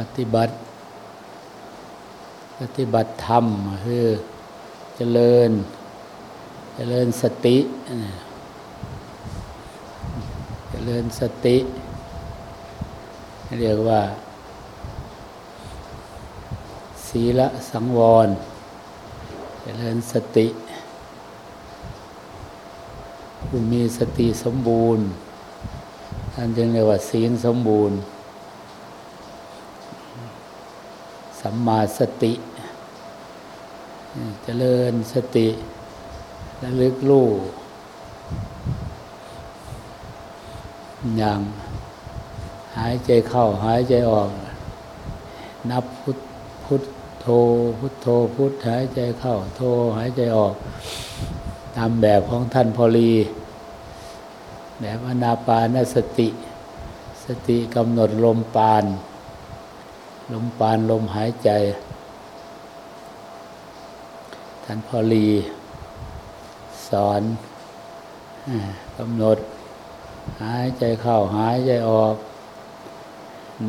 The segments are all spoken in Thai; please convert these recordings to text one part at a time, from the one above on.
ปฏิบัติ ปฏิบัติธรรมคือเจริญ เจริญสติ เจริญสติ เรียกว่า ศีลสังวร เจริญสติ ผู้มีสติสมบูรณ์ท่านจึงเรียกว่าศีลสมบูรณ์ สัมมาสติเจริญสติระลึกรู้อย่างหายใจเข้าหายใจออก นับพุทพุทโธพุทโธพุทหายใจเข้าโธหายใจออก ตามแบบของท่านพอลีแบบอนาปานสติ สติกำหนดลมปาน ลมปานลมหายใจ ท่านพอลี สอนกำหนด หายใจเข้าหายใจออก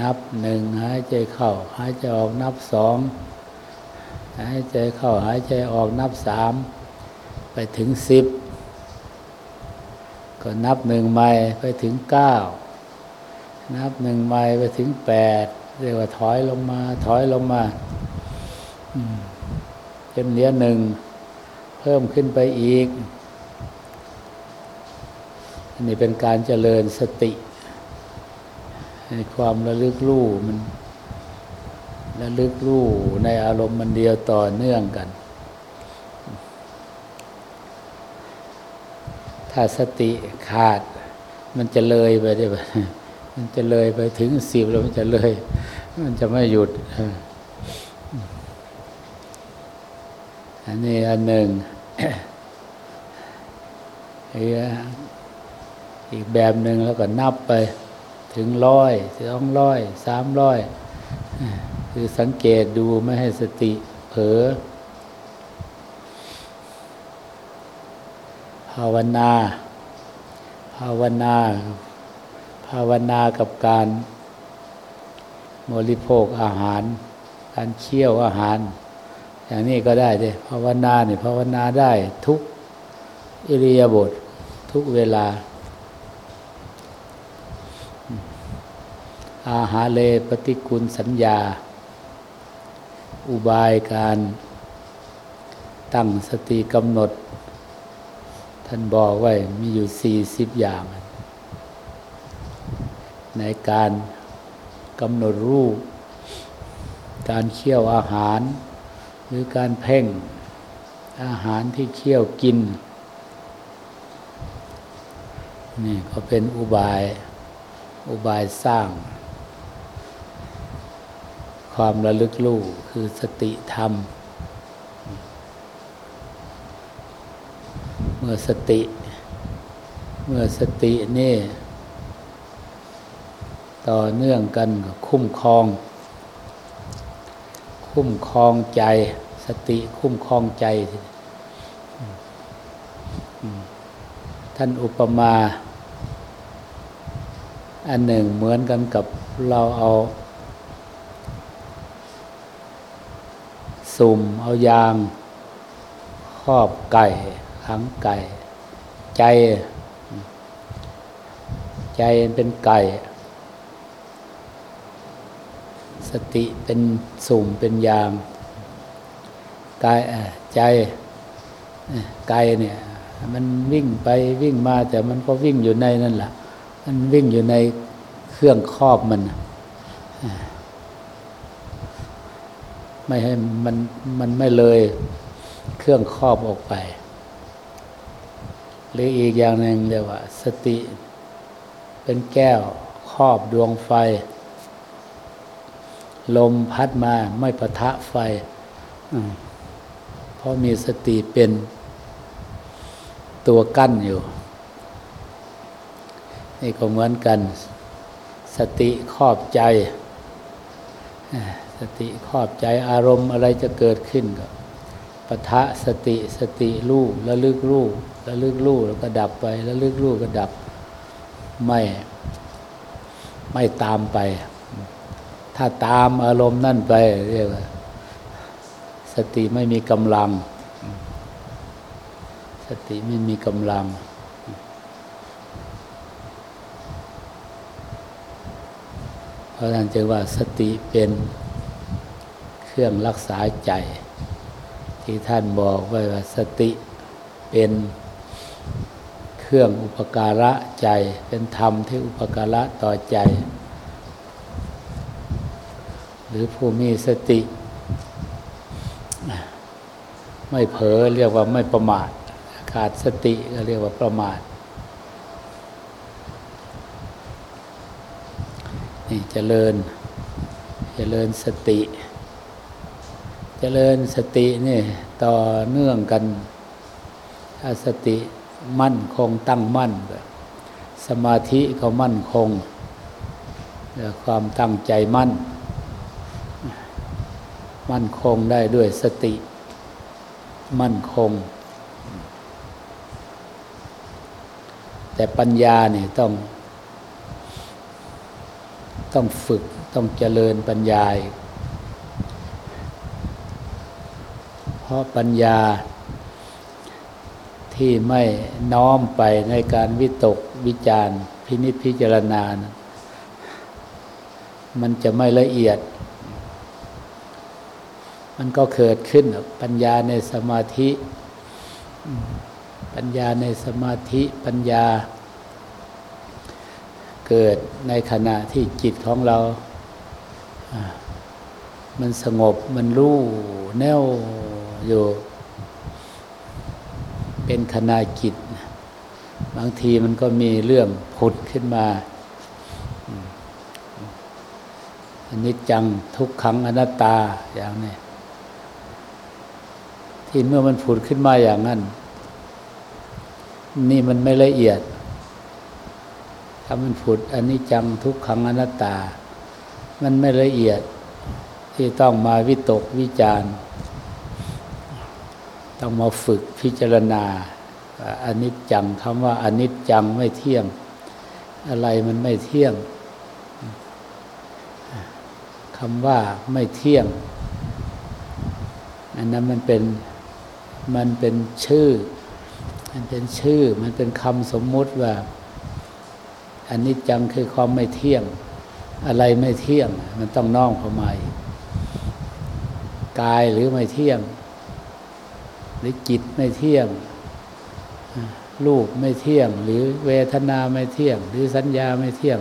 นับหนึ่งหายใจเข้าหายใจออกนับสองหายใจเข้าหายใจออกนับสามไปถึงสิบก็นับหนึ่งไม้ไปถึงเก้านับหนึ่งไม้ไปถึงแปด เรียกว่าถอยลงมา ถอยลงมาจนเหลือหนึ่ง เพิ่มขึ้นไปอีก อันนี้เป็นการเจริญสติในความระลึกรู้มันระลึกรู้ในอารมณ์มันเดียวต่อเนื่องกัน ถ้าสติขาดมันจะเลยไปได้ไหม มันจะเลยไปถึงสิบแล้วมันจะเลย มันจะไม่หยุด อันนี้อันหนึ่งอีกแบบหนึ่งแล้วก็นับไปถึงร้อยสองร้อยสามร้อยคือสังเกตดูไม่ให้สติเผลอภาวนา ภาวนา ภาวนากับการบริโภคอาหาร การเคี่ยวอาหาร อย่างนี้ก็ได้เลยภาวนาเนี่ยภาวนาได้ทุกอิริยาบถททุกเวลา อาหาเลปฏิกุลสัญญา อุบายการตั้งสติกำหนด ท่านบอกไว้มีอยู่สี่สิบอย่าง ในการกำหนดรูป การเคี่ยวอาหาร หรือการเพ่งอาหารที่เคี่ยวกิน นี่ก็เป็นอุบาย อุบายสร้าง ความระลึกรู้คือสติธรรม เมื่อสติ เมื่อสตินี่ ต่อเนื่องกันคุ้มครอง คุ้มครองใจ สติคุ้มครองใจ ท่านอุปมา อันหนึ่งเหมือนกันกับเราเอาสุ่มเอายางครอบไก่ขังไก่ ใจ ใจเป็นไก่ ส ติเป็นสุ่มเป็นยางกายใจไก่เนี่ย มันวิ่งไปวิ่งมาแต่มันก็วิ่งอยู่ในนั่นแหละมันวิ่งอยู่ในเครื่องครอบมัน ไม่ให้มันมันไม่เลยเครื่องครอบออกไป หรืออีกอย่างหนึ่งเรียกว่า สติ เป็นแก้วครอบดวงไฟ ลมพัดมาไม่ปะทะไฟ เพราะมีสติเป็นตัวกั้นอยู่ นี่ก็เหมือนกัน สติครอบใจ สติครอบใจอารมณ์อะไรจะเกิดขึ้นก็ปะทะสติสติรู้ระลึกรู้ระลึกรู้แล้วก็ดับไประลึกรู้ก็ดับ ไม่ไม่ตามไป ถ้าตามอารมณ์นั่นไปเรียกว่า สติไม่มีกำลัง สติไม่มีกำลัง เพราะนั้นจึงว่าสติเป็นเครื่องรักษาใจ ที่ท่านบอกไว้ว่าสติเป็นเครื่องอุปการะใจ เป็นธรรมที่อุปการะต่อใจ รือผู้มีสติ ไม่เผลอเรียกว่าไม่ประมาท ขาดสติก็เรียกว่าประมาทนี่เจริญ เจริญสติ เจริญสตินี่ต่อเนื่องกันถ้าสติมั่นคงตั้งมั่น สมาธิก็มั่นคงความตั้งใจมั่น มั่นคงได้ด้วยสติ มั่นคง แต่ปัญญาเนี่ยต้อง ต้องฝึกต้องเจริญปัญญา เพราะปัญญาที่ไม่น้อมไปในการวิตกวิจารพินิจพิจารณานะมันจะไม่ละเอียด มันก็เกิดขึ้นปัญญาในสมาธิ ปัญญาในสมาธิปัญญา เกิดในขณะที่จิตของเรา มันสงบมันรู้แน่วอยู่ เป็นคณะกิจบางทีมันก็มีเรื่องผุดขึ้นมาอันนี้จังทุกขังอนัตตาอย่างนี้ ที่เมื่อมันผุดขึ้นมาอย่างนั้น นี่มันไม่ละเอียด ถ้ามันผุดอันนี้จังทุกขังอนัตตา มันไม่ละเอียดที่ต้องมาวิตกวิจารณ์ ต้องมาฝึกพิจารณาอันิจจังคำว่าอันิจจังไม่เที่ยง อะไรมันไม่เที่ยงคำว่าไม่เที่ยง อันนั้นมันเป็น มันเป็นชื่อ มันเป็นชื่อ มันเป็นคำสมมุติว่า อันิจจังคือความไม่เที่ยง อะไรไม่เที่ยง มันต้องน้อมเข้ามากายหรือไม่เที่ยง หรือจิตไม่เที่ยงรูปไม่เที่ยง หรือเวทนาไม่เที่ยง หรือสัญญาไม่เที่ยง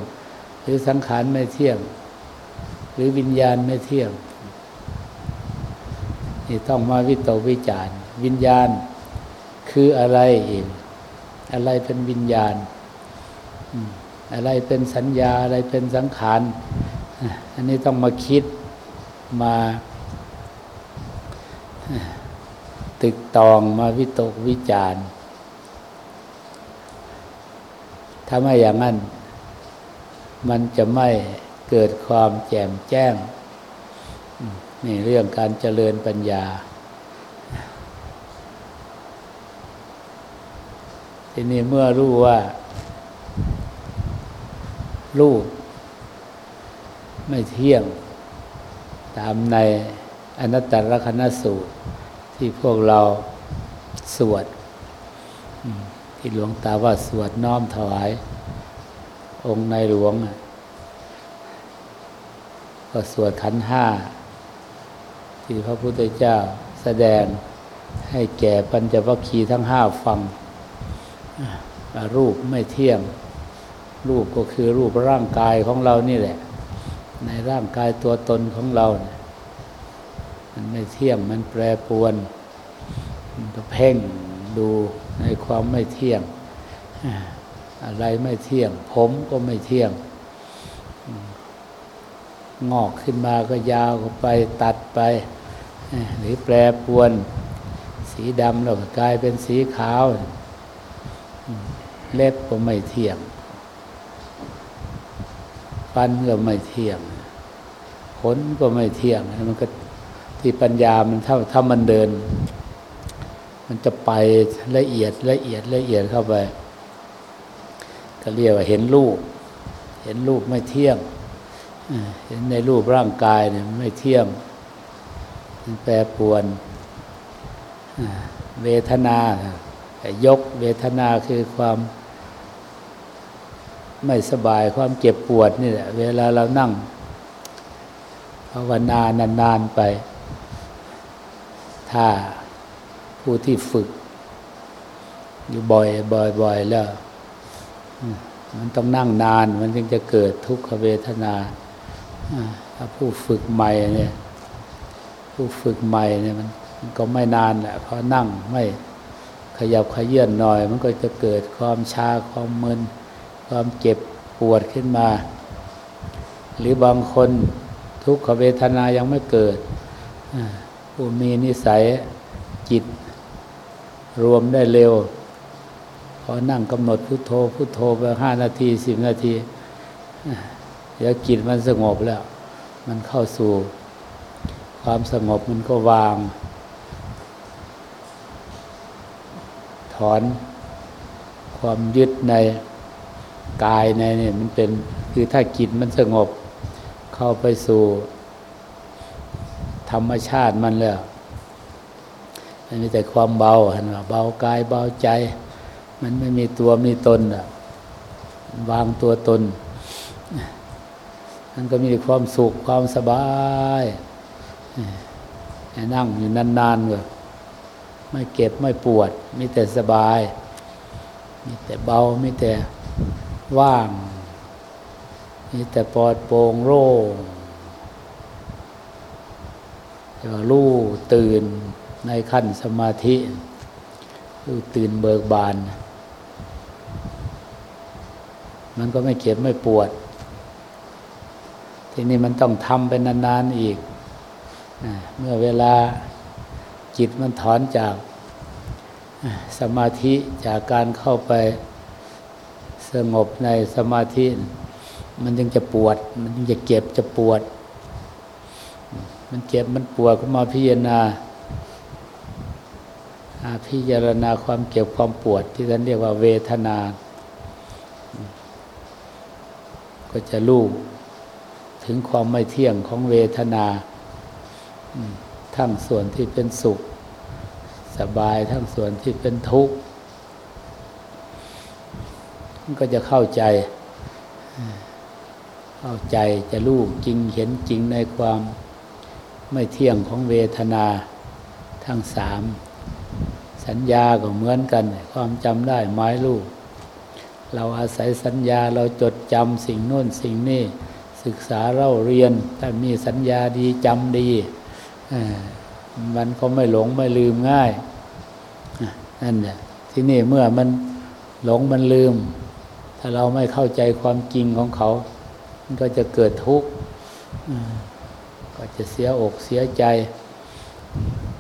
หรือสังขารไม่เที่ยง หรือวิญญาณไม่เที่ยงนี่ต้องมาวิตกวิจาร วิญญาณคืออะไรเองอะไรเป็นวิญญาณ อะไรเป็นสัญญาอะไรเป็นสังขาร อันนี้ต้องมาคิดมาตึกตองมาวิตกวิจารถ้าไม่อย่างนั้น มันจะไม่เกิดความแจ่มแจ้ง นี่เรื่องการเจริญปัญญา ทีนี้เมื่อรู้ว่า รูป ไม่เที่ยง ตามในอนัตตลกนสูตร ที่พวกเราสวด ที่หลวงตาว่าสวดน้อมถวาย องค์ในหลวง ก็สวดขันห้า ที่พระพุทธเจ้าแสดงให้แก่ปัญจวัคคีย์ทั้งห้าฟัง รูปไม่เที่ยง รูปก็คือรูปร่างกายของเรานี่แหละ ในร่างกายตัวตนของเราเนี่ยมันไม่เที่ยงมันแปรปรวน มันก็เพ่งดูในความไม่เที่ยง อะไรไม่เที่ยง ผมก็ไม่เที่ยง งอกขึ้นมาก็ยาวก็ไปตัดไป หรือแปรปรวน สีดำแล้วก็กลายเป็นสีขาว เล็บก็ไม่เที่ยง ฟันก็ไม่เที่ยง ขนก็ไม่เที่ยง มันก็ที่ปัญญามันถ้าถ้ามันเดิน มันจะไปละเอียดละเอียดละเอียดเข้าไป ก็เรียกว่าเห็นรูป เห็นรูปไม่เที่ยง เห็นในรูปร่างกายเนี่ยไม่เที่ยงมันแปรปรวนเวทนา ยกเวทนาคือความไม่สบายความเจ็บปวดนี่แหละเวลาเรานั่งภาวนานานๆไป ถ้าผู้ที่ฝึก อยู่บ่อยบ่อยบ่อยแล้ว มันต้องนั่งนาน มันจึงจะเกิดทุกขเวทนาถ้าผู้ฝึกใหม่เนี่ย ผู้ฝึกใหม่เนี่ยมันก็ไม่นานแหละเพราะนั่งไม่ ขยับขยื่นหน่อย มันก็จะเกิดความชาความมึน ความเจ็บปวดขึ้นมา หรือบางคนทุกขเวทนายังไม่เกิดผู้มีนิสัยจิต รวมได้เร็วพอนั่งกำหนดพุโทโธพุโทโธไปห้านาทีสิบนาทีเดี๋ยวจิตมันสงบแล้ว มันเข้าสู่ความสงบมันก็วาง ถอน ความยึดในกายในเนี่ยมันเป็นคือถ้าจิตมันสงบ เข้าไปสู่ ธรรมชาติมันแล้วมันมีแต่ความเบาเห็นว่าเบากายเบาใจ มันไม่มีตัวมีตนอะวางตัวตนมันก็มีความสุขความสบายนั่งอยู่นานๆก็ ไม่เก็บไม่ปวด มีแต่สบาย มีแต่เบา มีแต่ว่าง มีแต่ปลอดโปร่งโล่งจะรู้ตื่นในขั้นสมาธิรู้ตื่นเบิกบาน มันก็ไม่เก็บไม่ปวด ทีนี้มันต้องทำเป็นนานๆอีก เมื่อเวลา จิตมันถอนจากสมาธิจากการเข้าไปสงบในสมาธิ มันยังจะปวด มันยังจะเจ็บจะปวด มันเจ็บมันปวดก็มาพิจารณาพิจารณาความเก็บความปวด ที่ท่านเรียกว่าเวทนา ก็จะรู้ถึงความไม่เที่ยงของเวทนา ทั้งส่วนที่เป็นสุข สบายทั้งส่วนที่เป็นทุกข์ก็จะเข้าใจ เข้าใจจะรู้จริงเห็นจริงในความไม่เที่ยงของเวทนาทั้งสาม สัญญาก็เหมือนกัน ความจำได้หมายรู้เราอาศัยสัญญาเราจดจำสิ่งโน้นสิ่งนี้ ศึกษาเราเรียนถ้ามีสัญญาดีจำดี มันก็ไม่หลงไม่ลืมง่ายนั่นแหละที่นี่เมื่อมันหลงมันลืม ถ้าเราไม่เข้าใจความจริงของเขา มันก็จะเกิดทุกข์ก็จะเสียอกเสียใจ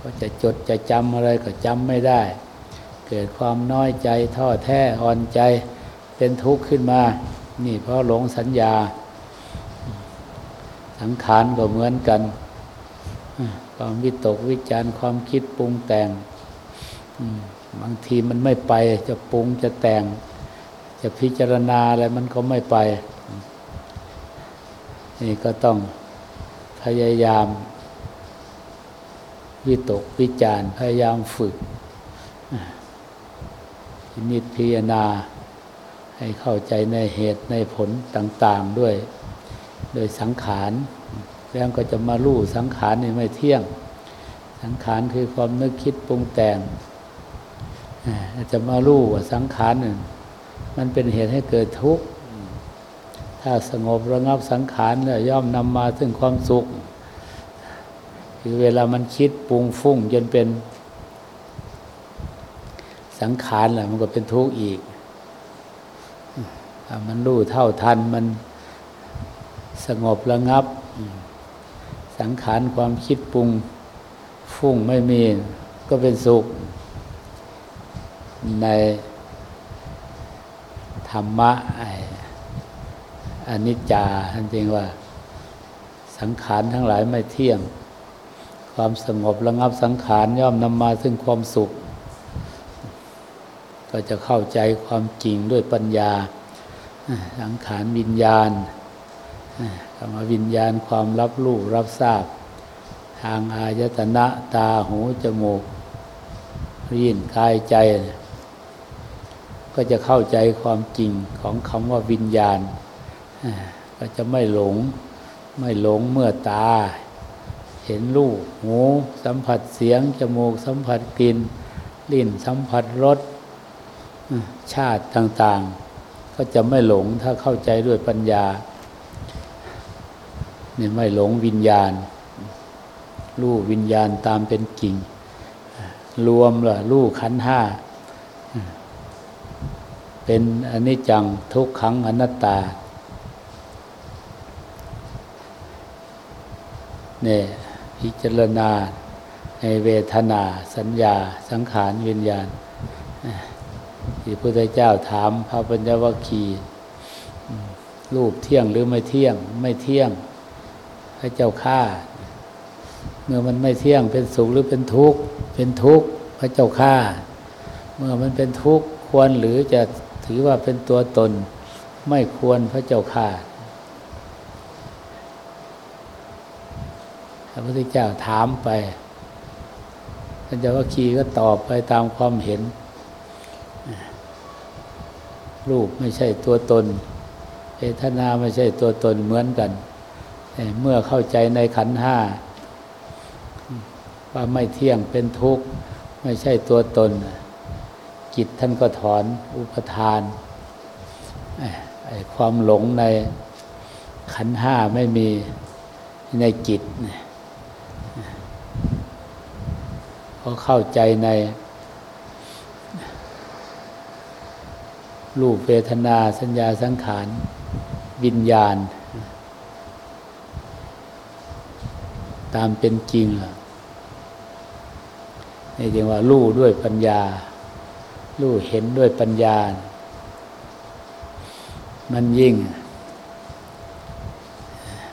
ก็จะจดจะจำอะไรก็จำไม่ได้ เกิดความน้อยใจท้อแท้อ่อนใจเป็นทุกข์ขึ้นมา นี่เพราะหลงสัญญา สังขารก็เหมือนกัน ความวิตกวิจารณ์ความคิดปรุงแต่งบางทีมันไม่ไป จะปรุงจะแต่ง จะพิจารณาอะไรมันก็ไม่ไป นี่ก็ต้องพยายาม วิตกวิจารณ์พยายามฝึกนิพพิจารณา ให้เข้าใจในเหตุในผลต่าง ๆ ด้วย โดยสังขาร แล้วก็จะมาลู่สังขารนี่ไม่เที่ยง สังขารคือความนึกคิดปรุงแต่งจะมาลู่ว่าสังขารนึ่มันเป็นเหตุให้เกิดทุกข์ถ้าสงบระงับสังขารเนี่ยย่อมนำมาถึงความสุข คือเวลามันคิดปรุงฟุ้งจนเป็นสังขารแหละมันก็เป็นทุกข์อีก มันรู้เท่าทันมันสงบระงับ สังขารความคิดปรุงฟุ้งไม่มีก็เป็นสุข ในธรรมะอนิจจาท่านจริงว่า สังขารทั้งหลายไม่เที่ยง ความสงบระงับสังขารย่อมนำมาซึ่งความสุข ก็จะเข้าใจความจริงด้วยปัญญา สังขารวิญญาณ ก็ำว่าวิญญาณความรับรู้รับทราบ ทางอายตนะตาหูจมูกรีนกายใจ ก็จะเข้าใจความจริงของคำว่าวิญญาณ ก็จะไม่หลง ไม่หลงเมื่อตา เห็นรูปหูสัมผัสเสียง จมูกสัมผัสกลิ่นลิ้นสัมผัสรสชาติต่าง ๆ ก็จะไม่หลงถ้าเข้าใจด้วยปัญญา นี่ไม่หลงวิญญาณ รู้วิญญาณตามเป็นจริง รวมละรู้ขันห้า เป็นอนิจจังทุกขังอนัตตาเนี่ยพิจารณาในเวทนา สัญญา สังขารวิญญาณที่พระพุทธเจ้าถามพระปัญญวคีรูปเที่ยงหรือไม่เที่ยง ไม่เที่ยง ระเจ้าข้าเมื่อมันไม่เที่ยงเป็นสุขหรือเป็นทุกข์เป็นทุกข์พระเจ้าข้าเมื่อมันเป็นทุกข์ควรหรือจะถือว่าเป็นตัวตน ไม่ควรพระเจ้าข้าพระพุทธเจ้าถามไปท่านเจ้าว่าคีก็ตอบไปตามความเห็น รูปไม่ใช่ตัวตนเวทนาไม่ใช่ตัวตนเหมือนกัน เมื่อเข้าใจในขันห้าว่าไม่เที่ยงเป็นทุกข์ ไม่ใช่ตัวตน จิตท่านก็ถอนอุปทานความหลงในขันห้าไม่มีในจิตพอเข้าใจในรูปเวทนาสัญญาสังขาร วิญญาณ ตามเป็นจริงนี่จึงว่ารู้ด้วยปัญญารู้เห็นด้วยปัญญา มันยิ่ง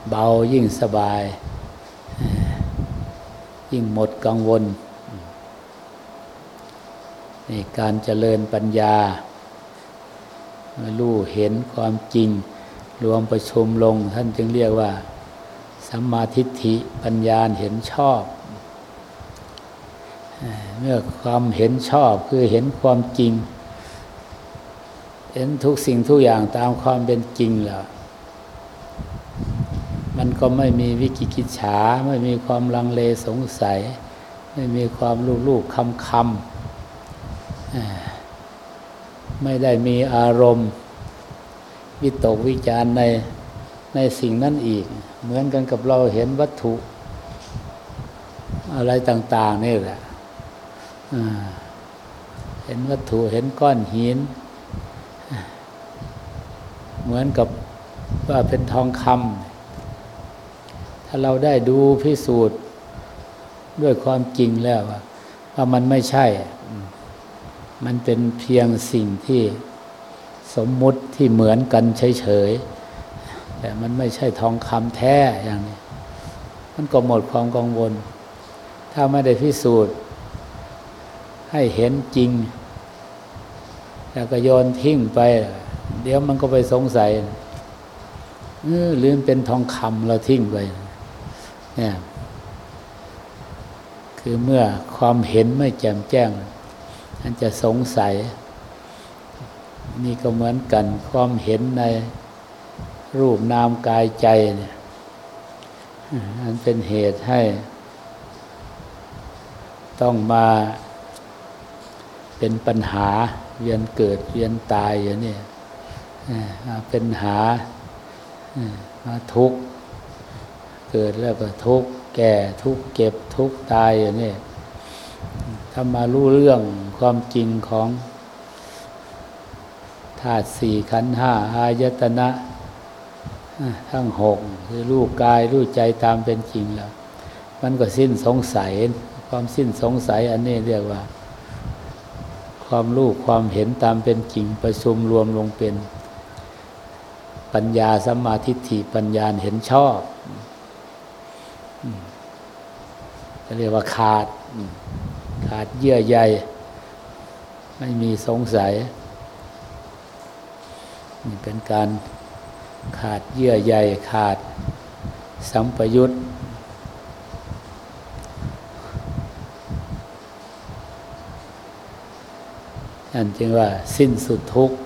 เบายิ่งสบาย ยิ่งหมดกังวลในการเจริญปัญญารู้เห็นความจริง รวมประชุมลงท่านจึงเรียกว่า สัมมาทิฏฐิปัญญาเห็นชอบ เมื่อความเห็นชอบคือเห็นความจริง เห็นทุกสิ่งทุกอย่างตามความเป็นจริงแล้วมันก็ไม่มีวิกิกิจฉา ไม่มีความลังเลสงสัย ไม่มีความลูกลูกคำคำไม่ได้มีอารมณ์ วิตกวิจารใน ในสิ่งนั้นอีก เหมือนกันกับเราเห็นวัตถุ อะไรต่าง ๆ นี่แหละเห็นวัตถุเห็นก้อนหิน เหมือนกับว่าเป็นทองคำถ้าเราได้ดูพิสูจน์ด้วยความจริงแล้วว่ามันไม่ใช่ มันเป็นเพียงสิ่งที่สมมุติที่เหมือนกันเฉยๆ แต่มันไม่ใช่ทองคำแท้อย่างนี้ มันก็หมดความกังวล ถ้าไม่ได้พิสูจน์ ให้เห็นจริง แล้วก็โยนทิ้งไป เดี๋ยวมันก็ไปสงสัยเออลืมเป็นทองคำเราทิ้งไป เนี่ย คือเมื่อความเห็นไม่แจ่มแจ้งมันจะสงสัย นี่ก็เหมือนกันความเห็นใน รูปนามกายใจเนี่ยมันเป็นเหตุให้ ต้องมาเป็นปัญหาเวียนเกิดเวียนตายอย่างนี้เป็นหามาทุกข์เกิดแล้วก็ทุกข์แก่ทุกข์เก็บทุกข์ตายอย่างนี้ถ้ามารู้เรื่องความจริงของธาตุสี่ขันห้าอายตนะ ทั้งหกคือรูปกายรู้ใจตามเป็นจริงแล้ว มันก็สิ้นสงสัย ความสิ้นสงสัยอันนี้เรียกว่า ความรู้ความเห็นตามเป็นจริง ประชุมรวมลงเป็น ปัญญาสัมมาทิฏฐิปัญญาเห็นชอบเรียกว่าขาด ขาดเยื่อใยไม่มีสงสัยนี่เป็นการ ขาดเยื่อใยขาดสัมปยุตนั่นจึงว่าสิ้นสุดทุกข์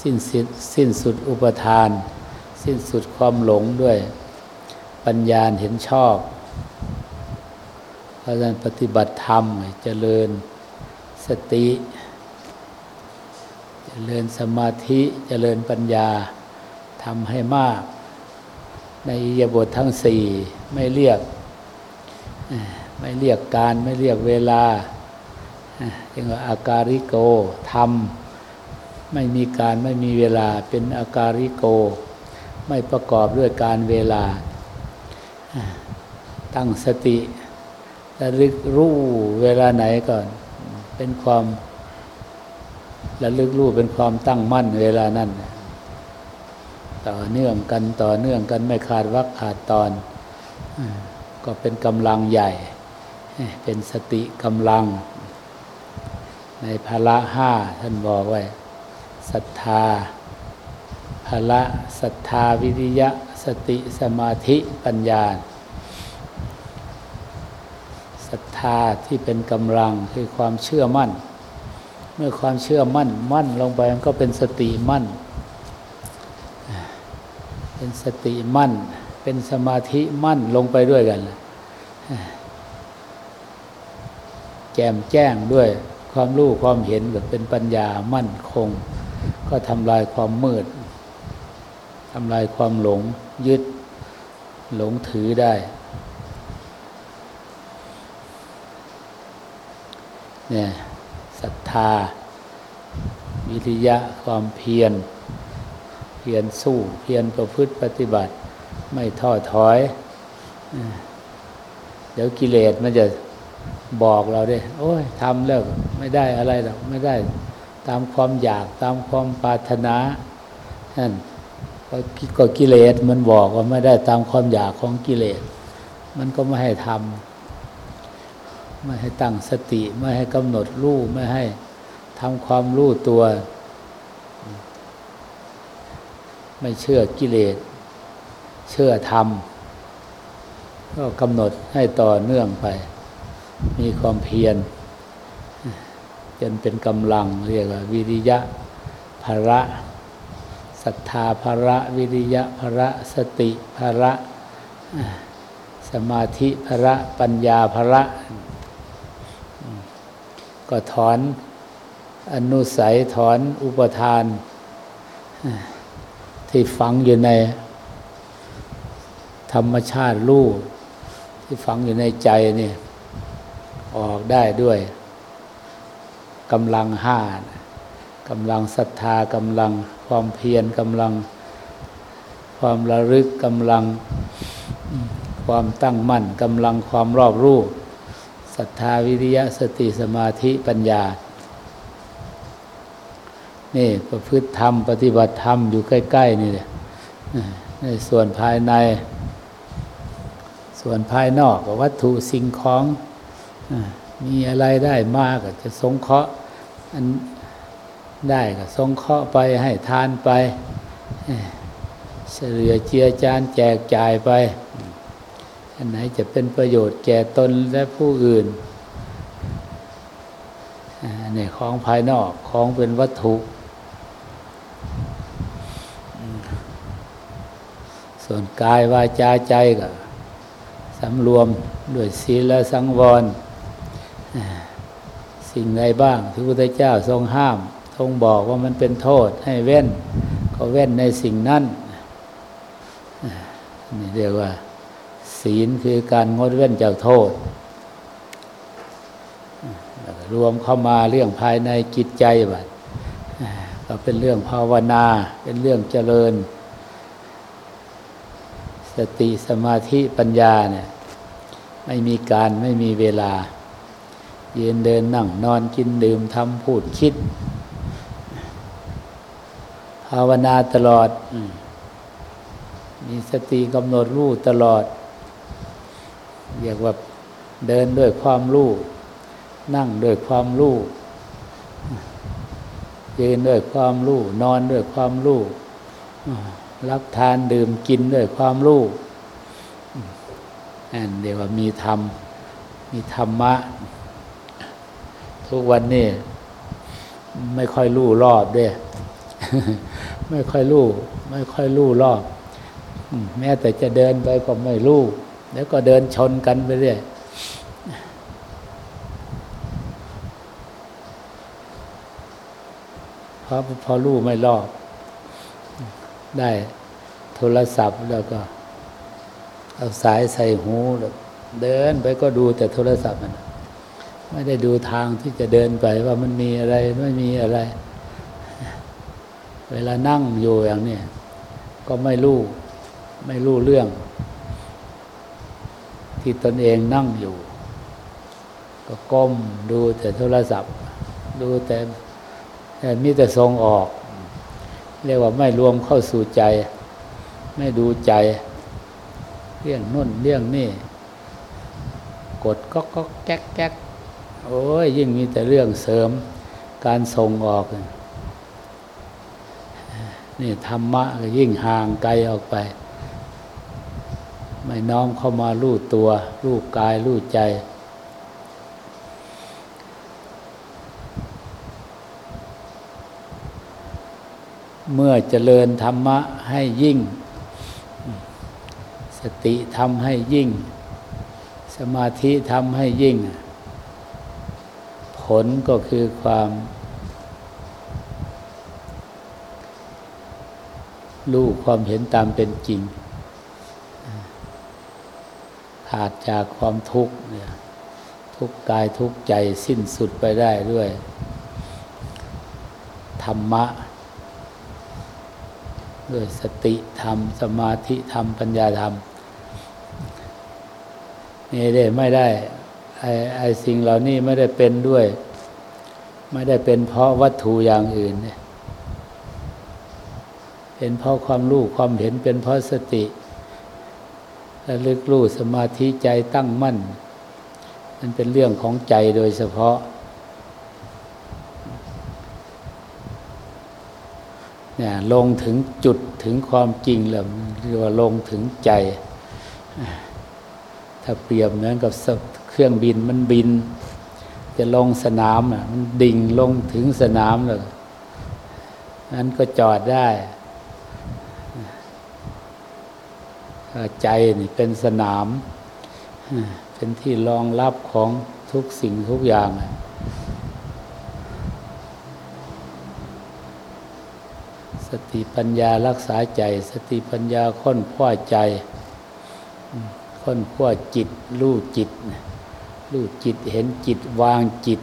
สิ้นสิ้นสิ้นสุดอุปทาน สิ้นสุดความหลงด้วยปัญญาเห็นชอบเพราะฉะนั้นปฏิบัติธรรมเจริญสติ เจริญสมาธิ เจริญปัญญา ทำให้มาก ในอิยาบททั้งสี่ไม่เรียก ไม่เรียกการไม่เรียกเวลาจึงว่าอาการิโกทำไม่มีการไม่มีเวลาเป็นอาการิโก ไม่ประกอบด้วยการเวลา ตั้งสติระลึกรู้เวลาไหนก่อน เป็นความระลึกรู้เป็นความตั้งมั่นเวลานั้น ต่อเนื่องกันต่อเนื่องกันไม่ขาดวักขาดตอน ก็เป็นกำลังใหญ่ เป็นสติกำลัง ในภาละห้าท่านบอกไว้ศรัทธาภาละศรัทธาวิริยะ สติสมาธิปัญญาศรัทธาที่เป็นกำลังคือความเชื่อมั่น เมื่อความเชื่อมั่นมั่นลงไปมันก็เป็นสติมั่น เป็นสติมั่น เป็นสมาธิมั่นลงไปด้วยกัน แจมแจ้งด้วยความรู้ความเห็นแบบเป็นปัญญามั่นคง ก็ทำลายความมืดทำลายความหลงยึดหลงถือได้เนี่ยศรัทธา วิริยะความเพียร พียรสู้เพียรประพฤติปฏิบัติ ไม่ท้อถอยเดี๋ยวกิเลสมันจะบอกเราด้วยโอ้ยทำแล้วไม่ได้อะไรหรอกไม่ได้ ตามความอยากตามความปรารถนานั่นก็กิเลสมันบอกว่าไม่ได้ตามความอยากของกิเลส มันก็ไม่ให้ทำไม่ให้ตั้งสติ ไม่ให้กำหนดรู้ไม่ให้ทำความรู้ตัว ไม่เชื่อกิเลส เชื่อธรรม ก็กำหนดให้ต่อเนื่องไป มีความเพียรจนเป็นกำลังเรียกว่า วิริยะภระศรัทธาภระวิริยะภระสติภระสมาธิภระปัญญาภระก็ถอนอนุสัยถอนอุปทาน ที่ฝังอยู่ในธรรมชาติรูปที่ฝังอยู่ในใจนี่ออกได้ด้วยกำลังห้ากำลังศรัทธากำลังความเพียรกำลังความระลึกกำลังความตั้งมั่นกำลังความรอบรู้ศรัทธาวิริยะสติสมาธิปัญญา นี่ประพฤติธรรม ปฏิบัติธรรมอยู่ใกล้ ๆ นี่เลยในส่วนภายใน ส่วนภายนอกวัตถุสิ่งของมีอะไรได้มากก็จะสงเคราะห์อันได้ก็สงเคราะห์ไปให้ทานไปเฉลี่ยเจียจานแจกจ่ายไป อันไหนจะเป็นประโยชน์แก่ตนและผู้อื่นนี่ของภายนอกของเป็นวัตถุ ส่วนกายวาจาใจก็สำรวมด้วยศีลและสังวร สิ่งใดบ้างที่พระพุทธเจ้าทรงห้าม ทรงบอกว่ามันเป็นโทษให้เว้น ก็เว้นในสิ่งนั้นนี่เรียกว่า ศีลคือการงดเว้นจากโทษ รวมเข้ามาเรื่องภายในจิตใจบัดก็เป็นเรื่องภาวนา เป็นเรื่องเจริญ สติสมาธิปัญญาเนี่ยไม่มีการไม่มีเวลา ยืนเดินนั่งนอนกินดื่มทำพูดคิด ภาวนาตลอด มีสติกำหนดรู้ตลอด เรียกว่าเดินด้วยความรู้ นั่งด้วยความรู้ยืนด้วยความรู้ นอนด้วยความรู้ รับทานดื่มกินด้วยความรู้นั่นเดี๋ยวว่ามีธรรม มีธรรมะ ทุกวันนี้ไม่ค่อยรู้รอบด้วย ไม่ค่อยรู้ ไม่ค่อยรู้รอบ แม้แต่จะเดินไปก็ไม่รู้ แล้วก็เดินชนกันไปเรื่อยเพราะพอรู้ไม่รอบ ได้โทรศัพท์แล้วก็เอาสายใส่หูเดินไปก็ดูแต่โทรศัพท์มันไม่ได้ดูทางที่จะเดินไปว่ามันมีอะไรไม่มีอะไร เวลานั่งอยู่อย่างนี้ก็ไม่รู้ไม่รู้เรื่อง ที่ตนเองนั่งอยู่ ก็ก้มดูแต่โทรศัพท์ ดูแต่แต่มีแต่ทรงออก เรียกว่าไม่รวมเข้าสู่ใจ ไม่ดูใจเรื่องนุ่นเรื่องนี่กดก็ก็แก๊กแก๊กโอ้ยยิ่งมีแต่เรื่องเสริมการส่งออก นี่ธรรมะก็ยิ่งห่างไกลออกไป ไม่น้อมเข้ามาลู่ตัว ลู่กาย ลู่ใจ เมื่อเจริญธรรมะให้ยิ่ง สติทำให้ยิ่ง สมาธิทำให้ยิ่ง ผลก็คือความรู้ความเห็นตามเป็นจริง ขาดจากความทุกข์เนี่ยทุกกายทุกใจสิ้นสุดไปได้ด้วย ธรรมะ ด้วยสติธรรม สมาธิธรรม ปัญญาธรรม นี่ได้ไม่ได้ไอ้ไอสิ่งเหล่านี้ไม่ได้เป็นด้วย ไม่ได้เป็นเพราะวัตถุอย่างอื่นเนี่ยเป็นเพราะความรู้ความเห็นเป็นเพราะสติระลึกรู้สมาธิใจตั้งมั่น มันเป็นเรื่องของใจโดยเฉพาะ เนี่ยลงถึงจุดถึงความจริงแล้วเรียกว่าลงถึงใจ ถ้าเปรียบเหมือนกับเครื่องบินมันบิน จะลงสนามอะมันดิ่งลงถึงสนามเลยนั้นก็จอดได้ ใจนี่เป็นสนาม เป็นที่รองรับของทุกสิ่งทุกอย่าง สติปัญญารักษาใจ สติปัญญาค้นคว้าใจค้นคว้าจิตรู้จิตรู้จิตเห็นจิตวางจิต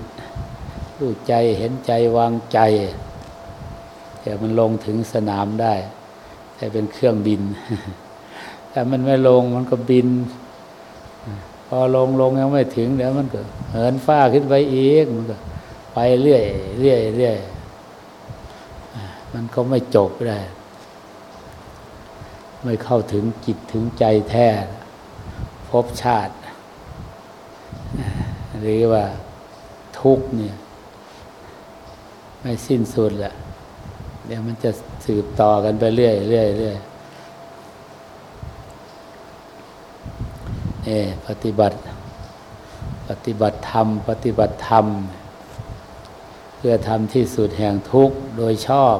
รู้ใจเห็นใจวางใจ แต่มันลงถึงสนามได้ แต่เป็นเครื่องบินแต่มันไม่ลงมันก็บิน พอลงลงยังไม่ถึงเดี๋ยวมันก็เหินฟ้าขึ้นไปอีกมันก็ไปเรื่อยเรื่อยเรื่อย มันก็ไม่จบได้ ไม่เข้าถึงจิตถึงใจแท้พบชาติ หรือว่าทุกเนี่ยไม่สิ้นสุดแหละเดี๋ยวมันจะสืบต่อกันไปเรื่อยเรื่อยเรื่อยเอปฏิบัติ ปฏิบัติธรรม ปฏิบัติธรรม เพื่อทำที่สุดแห่งทุกข์โดยชอบ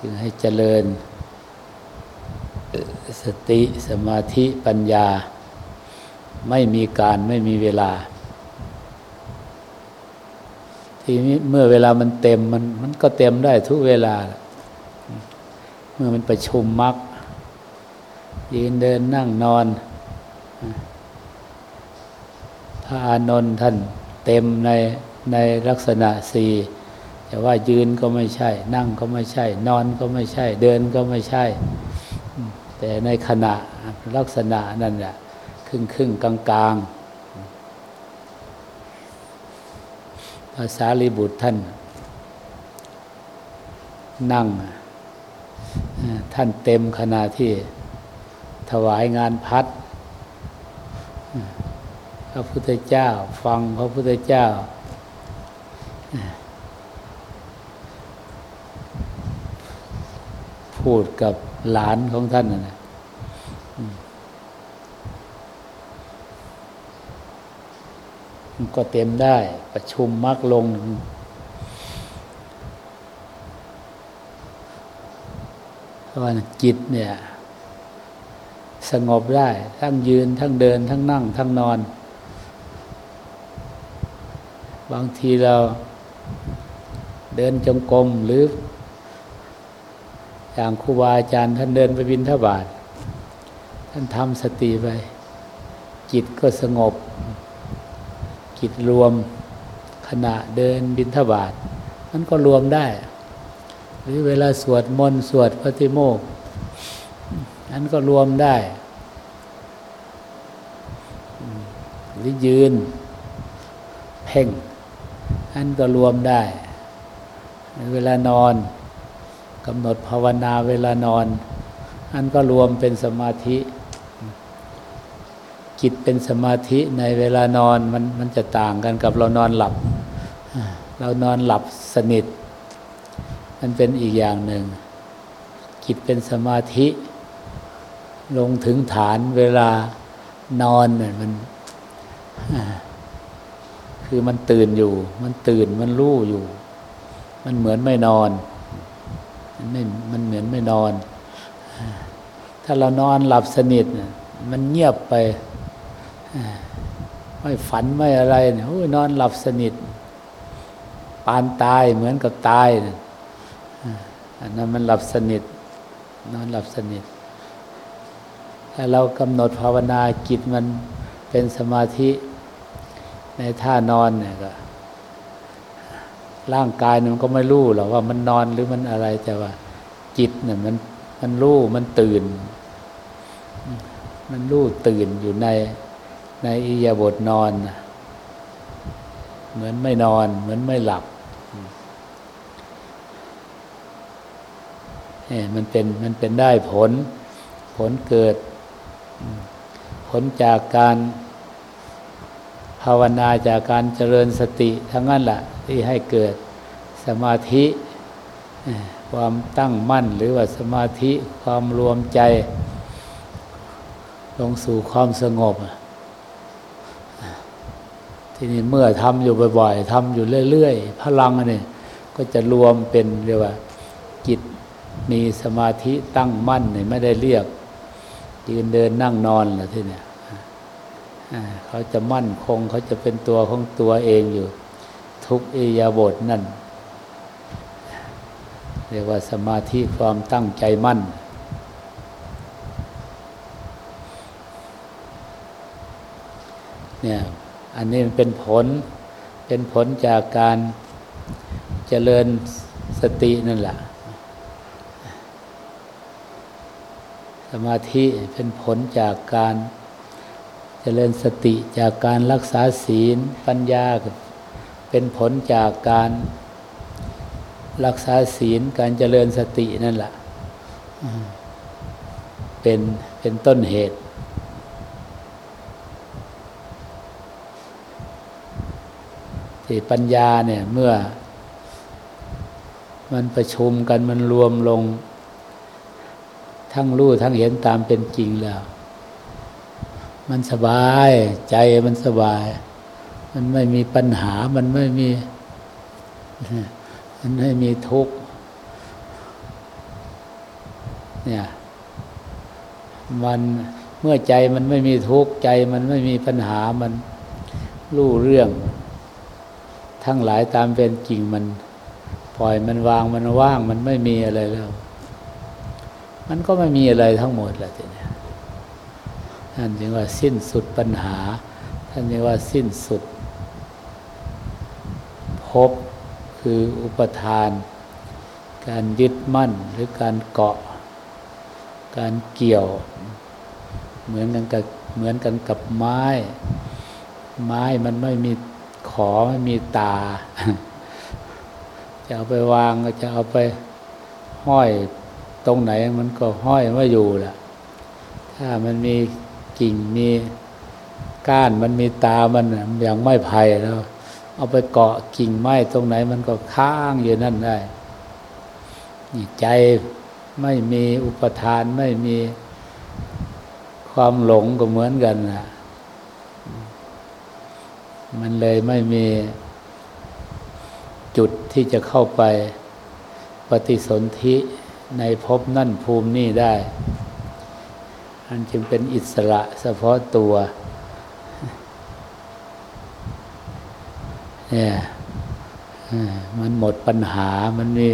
จึงให้เจริญ สติสมาธิปัญญา ไม่มีการไม่มีเวลา ทีนี้เมื่อเวลามันเต็มมันมันก็เต็มได้ทุกเวลา เมื่อมันประชุมมักยืนเดินนั่งนอน พระอานนท์ท่านเต็มในในลักษณะสี่ แต่ว่ายืนก็ไม่ใช่ นั่งก็ไม่ใช่ นอนก็ไม่ใช่ เดินก็ไม่ใช่ แต่ในขณะลักษณะนั่นแหละครึ่งครึ่งกลางกลางภาษาลิบุตรท่าน นั่ง ท่านเต็มขณะที่ถวายงานพัดพระพุทธเจ้า ฟังพระพุทธเจ้า พูดกับหลานของท่านนะมันก็เต็มได้ประชุมมักลง เพราะว่าจิตเนี่ย สงบได้ ทั้งยืน ทั้งเดิน ทั้งนั่ง ทั้งนอน บางทีเราเดินจงกรมหรือ อย่างครูบาอาจารย์ท่านเดินไปบินทบาทท่านทำสติไป จิตก็สงบ จิตรวมขณะเดินบินทบาทมันก็รวมได้ หรือเวลาสวดมนต์สวดพระติโมกนั้นก็รวมได้ หรือยืน เพ่งอันก็รวมได้ เวลานอน กำหนดภาวนาเวลานอน อันก็รวมเป็นสมาธิ จิตเป็นสมาธิในเวลานอนมันมันจะต่างกันกับเรานอนหลับ เรานอนหลับสนิท มันเป็นอีกอย่างหนึ่ง จิตเป็นสมาธิ ลงถึงฐานเวลานอนน่ยมันคือมันตื่นอยู่ มันตื่นมันรู้อยู่ มันเหมือนไม่นอน มันไม่มันเหมือนไม่นอน ถ้าเรานอนหลับสนิทมันเงียบไป ไม่ฝันไม่อะไรเนี่ยนอนหลับสนิท ปานตายเหมือนกับตายอันนั้นมันหลับสนิท นอนหลับสนิท ถ้าเรากำหนดภาวนาจิตมันเป็นสมาธิในท่านอนเนี่ยก็ ร่างกายมันก็ไม่รู้หรอกว่ามันนอนหรือมันอะไรแต่ว่า จิตเนี่ยมันมันรู้มันตื่น มันรู้ตื่นอยู่ในในอิยาบทนอน เหมือนไม่นอน เหมือนไม่หลับนี่มันเป็นมันเป็นได้ผล ผลเกิด ผลจากการ ภาวนาจากการเจริญสติทั้งนั้นแหละที่ให้เกิดสมาธิความตั้งมั่นหรือว่าสมาธิความรวมใจ ลงสู่ความสงบ ทีนี้เมื่อทำอยู่บ่อยๆทำอยู่เรื่อยๆ พลังนี่ก็จะรวมเป็นเรียกว่าจิตมีสมาธิตั้งมั่นเนี่ยไม่ได้เรียกยืนเดินนั่งนอนละที่เนี่ย เขาจะมั่นคงเขาจะเป็นตัวของตัวเองอยู่ ทุกอิยาบทนั่น เรียกว่าสมาธิความตั้งใจมั่น เนี่ยอันนี้มันเป็นผลเป็นผลจากการเจริญสตินั่นแหละสมาธิเป็นผลจากการเจริญสติจากการรักษาศีลปัญญา เป็นผลจากการรักษาศีลการเจริญสตินั่นแหละเป็นเป็นต้นเหตุ ที่ปัญญาเนี่ยเมื่อ มันประชุมกันมันรวมลง ทั้งรู้ทั้งเห็นตามเป็นจริงแล้ว มันสบาย ใจมันสบาย มันไม่มีปัญหามันไม่มี มันไม่มีทุกข์เนี่ยมันเมื่อใจมันไม่มีทุกข์ใจมันไม่มีปัญหามันรู้เรื่อง ทั้งหลายตามเป็นจริงมัน ปล่อยมันวางมันว่าง มันไม่มีอะไรแล้ว มันก็ไม่มีอะไรทั้งหมดแหละทีนี้ ท่านจึงว่าสิ้นสุดปัญหา ท่านจึงว่าสิ้นสุดพบคืออุปทาน การยึดมั่นหรือการเกาะ การเกี่ยว เหมือนกันกับเหมือนกันกับไม้ ไม้มันไม่มีขอไม่มีตา จะเอาไปวางก็จะเอาไปห้อยตรงไหนมันก็ห้อยไม่อยู่แหละถ้ามันมี กิ่งมีก้านมันมีตามันอย่างไม้ไผ่แล้ว เอาไปเกาะกิ่งไม้ตรงไหนมันก็ค้างอยู่นั่นได้ใจไม่มีอุปทานไม่มีความหลงก็เหมือนกันนะมันเลยไม่มีจุดที่จะเข้าไปปฏิสนธิในภพนั่นภูมินี่ได้ อันจึงเป็นอิสระเฉพาะตัวเนี่ยมันหมดปัญหา มันมี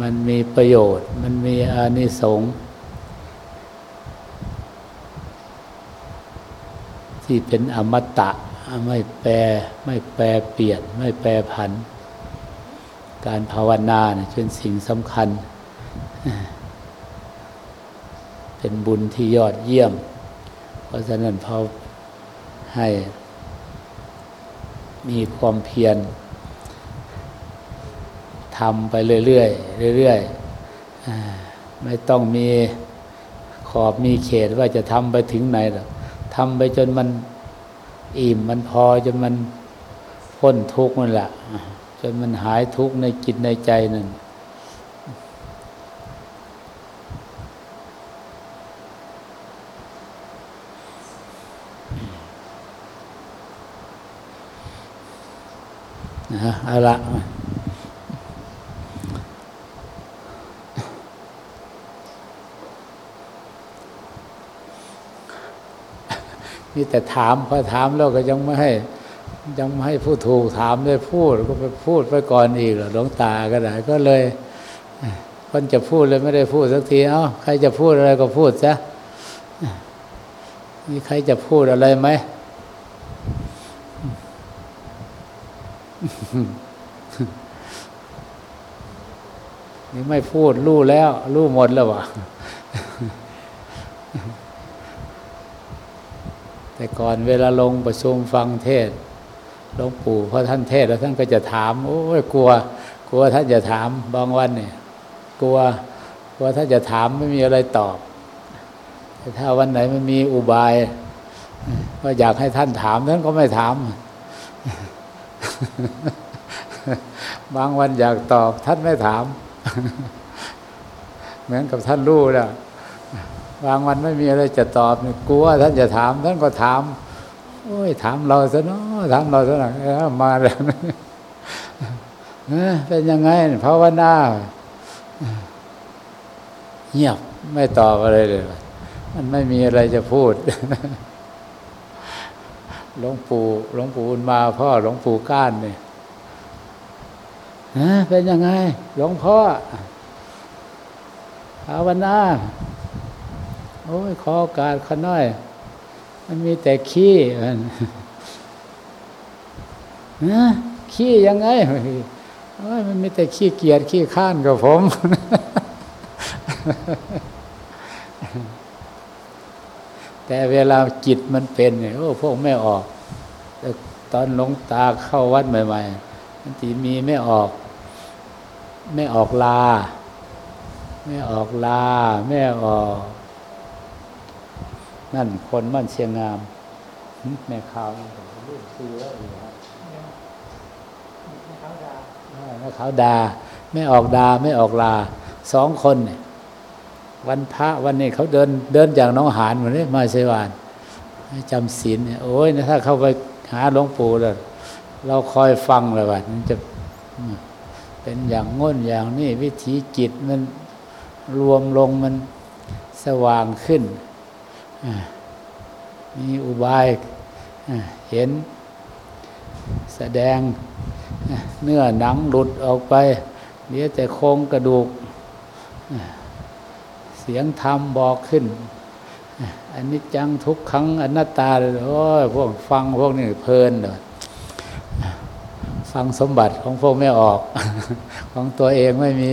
มันมีประโยชน์ มันมีอานิสงส์ที่เป็นอมตะ ไม่แปร ไม่แปรเปลี่ยน ไม่แปรผัน การภาวนาเนี่ยเป็นสิ่งสำคัญ เป็นบุญที่ยอดเยี่ยม เพราะฉะนั้นพอให้มีความเพียรทำไปเรื่อยๆเรื่อยๆไม่ต้องมีขอบมีเขตว่าจะทำไปถึงไหนหรอกทำไปจนมันอิ่มมันพอจนมันพ้นทุกข์นั่นแหละจนมันหายทุกข์ในจิตในใจนั่น เอาละนี่แต่ถามพอถามแล้วก็ยังไม่ให้ ยังไม่ให้ผู้ถูกถามได้พูดก็ไปพูดไปก่อนอีกหลวงตาก็ได้ก็เลยคนจะพูดเลยไม่ได้พูดสักทีเอ้าใครจะพูดอะไรก็พูดซะมีใครจะพูดอะไรไหม นี่ไม่พูดรู้แล้ว รู้หมดแล้ววะแต่ก่อนเวลาลงประชุมฟังเทศหลวงปู่พอท่านเทศแล้วท่านก็จะถาม โอ้ยกลัว กลัวท่านจะถามบางวันเนี่ย กลัวกลัวท่านจะถามไม่มีอะไรตอบ แต่ถ้าวันไหนมันมีอุบาย ก็อยากให้ท่านถามท่านก็ไม่ถาม บางวันอยากตอบท่านไม่ถาม เหมือนกับท่านรู้แล้วบางวันไม่มีอะไรจะตอบกลัวท่านจะถาม ท่านก็ถาม โอ้ย ถามเราซะเนาะถามเราซะหน่อยมาแล้วเป็นยังไงภาวนาเงียบไม่ตอบอะไรเลย มันไม่มีอะไรจะพูด หลวงปู่หลวงปู่มาพ่อหลวงปู่ก้านเนี่ยเป็นยังไง หลวงพ่อภาวนาโอ้ยขอโอกาสขน้อย มันมีแต่ขี้นะขี้ยังไงโอ้ยมันมีแต่ขี้เกียจขี้ข้านกับผม แต่เวลาจิตมันเป็นเนี่ยโอ้พวกไม่ออก แต่ตอนหลงตาเข้าวัดใหม่ ๆ มันตีมีไม่ออก ไม่ออกลา ไม่ออกลา ไม่ออก นั่นคนมั่นเชียงงาม แม่ข่าวลูกซื้อแล้วอยู่ครับแม่ขาวดาแม่ขาวดา ไม่ออกดา ไม่ออกลาสองคนเนี่ย วันพระวันนี้เขาเดินเดินจากน้องหานมาเนี่ยมาเชวานจำศีลโอ้ยถ้าเข้าไปหาหลวงปู่แล้วเราคอยฟังเลยว่ามันจะเป็นอย่างง้นอย่างนี้วิธีจิตมันรวมลงมันสว่างขึ้นมีอุบายเห็นแสดงเนื้อหนังหลุดออกไปเหลือแต่โครงกระดูก สียงธรรมบอกขึ้นอันนี้จังทุกครั้งอนัตตาเลยโอ้ยพวกฟังพวกนี้เพลินเลยฟังสมบัติของพวกไม่ออก ของตัวเองไม่มี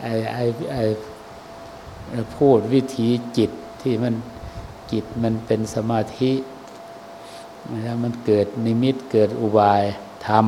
ไอ้ไอ้ไอ้พูดวิธีจิตที่มันจิตมันเป็นสมาธิแล้วมันเกิดนิมิตเกิดอุบายธรรม